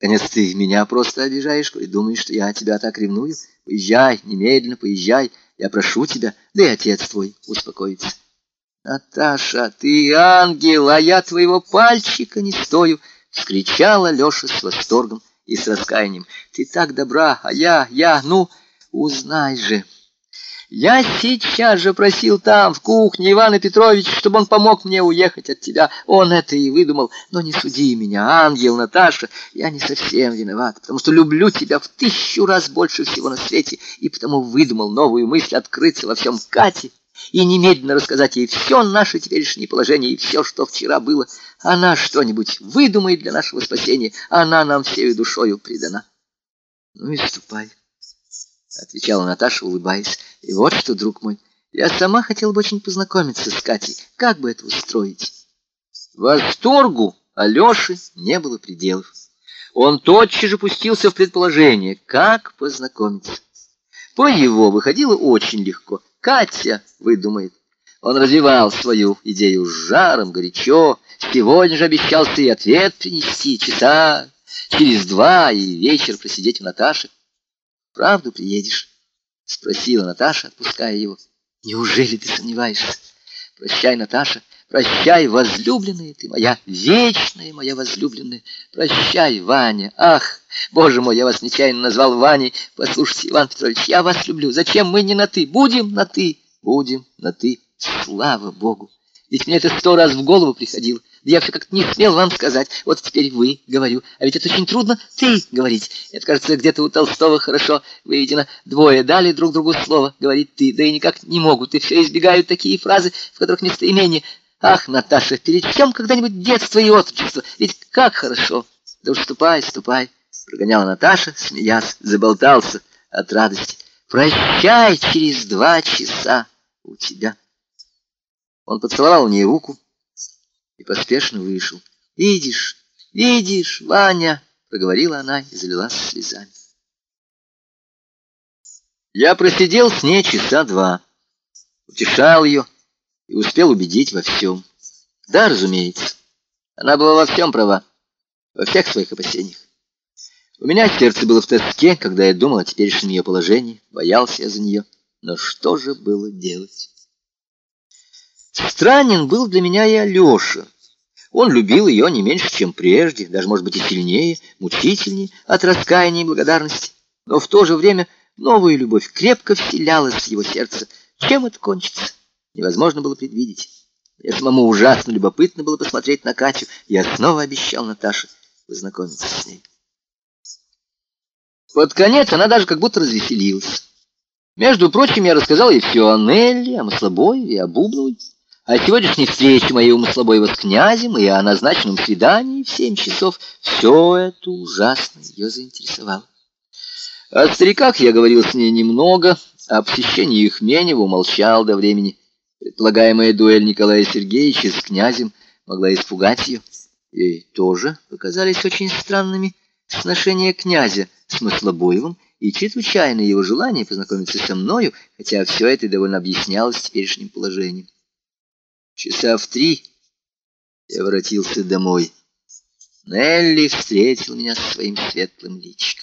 Конец ты меня просто обижаешь, и думаешь, что я тебя так ревную. Поезжай, немедленно поезжай, я прошу тебя, да и отец твой успокоится. Наташа, ты ангел, а я твоего пальчика не стою, вскричала Леша с восторгом и с раскаянием. Ты так добра, а я, я, ну, узнай же. Я сейчас же просил там, в кухне, Ивана Петровича, чтобы он помог мне уехать от тебя. Он это и выдумал. Но не суди меня, ангел Наташа. Я не совсем виноват, потому что люблю тебя в тысячу раз больше всего на свете, и потому выдумал новую мысль открыться во всем Кате и немедленно рассказать ей все наше теперешнее положение и все, что вчера было. Она что-нибудь выдумает для нашего спасения, она нам всею душою предана. Ну и ступай. — отвечала Наташа, улыбаясь. — И вот что, друг мой, я сама хотела бы очень познакомиться с Катей. Как бы это устроить? Восторгу Алёши не было пределов. Он тотчас же пустился в предположение, как познакомиться. По его выходило очень легко. Катя выдумает. Он развивал свою идею с жаром, горячо. Сегодня же обещался и ответ принести часа через два и вечер просидеть у Наташи. Правду приедешь? Спросила Наташа, отпуская его. Неужели ты сомневаешься? Прощай, Наташа, прощай, возлюбленная ты моя, вечная моя возлюбленная. Прощай, Ваня. Ах, боже мой, я вас нечаянно назвал Ваней. Послушайте, Иван Петрович, я вас люблю. Зачем мы не на «ты»? Будем на «ты». Будем на «ты». Слава Богу. Ведь мне это сто раз в голову приходило. Да я все как-то не смел вам сказать. Вот теперь вы, говорю. А ведь это очень трудно ты говорить. Это, кажется, где-то у Толстого хорошо выведено. Двое дали друг другу слово, говорит ты. Да и никак не могут. И все избегают такие фразы, в которых местоимение. Ах, Наташа, перед чем когда-нибудь детство и отрочество? Ведь как хорошо. Да уж ступай, ступай. Прогоняла Наташа, смеясь, заболтался от радости. Прощай через два часа у тебя. Он поцеловал мне руку и поспешно вышел. «Видишь, видишь, Ваня!» — проговорила она и залилась слезами. Я просидел с ней часа два, утешал ее и успел убедить во всем. Да, разумеется, она была во всем права, во всех своих опасениях. У меня сердце было в тоске, когда я думал о теперешнем ее положении, боялся я за нее. Но что же было делать? Странен был для меня и Алеша. Он любил ее не меньше, чем прежде, даже, может быть, и сильнее, мучительнее от раскаяния и благодарности. Но в то же время новая любовь крепко вселялась в его сердце. Чем это кончится, невозможно было предвидеть. Мне самому ужасно любопытно было посмотреть на Катю. Я снова обещал Наташе познакомиться с ней. Под конец она даже как будто развеселилась. Между прочим, я рассказал ей все о Нелли, о Маслобоеве о Бубновой. О сегодняшней встрече моей умыслобоева с князем и о назначенном свидании в семь часов все это ужасно ее заинтересовало. О стариках я говорил с ней немного, о посещении их Менева умолчал до времени. Предполагаемая дуэль Николая Сергеевича с князем могла испугать ее. Ей тоже показались очень странными сношения князя с Маслобоевым и чрезвычайно его желание познакомиться со мною, хотя все это довольно объяснялось теперешним положением. Часа в три я воротился домой. Нелли встретил меня своим светлым личиком.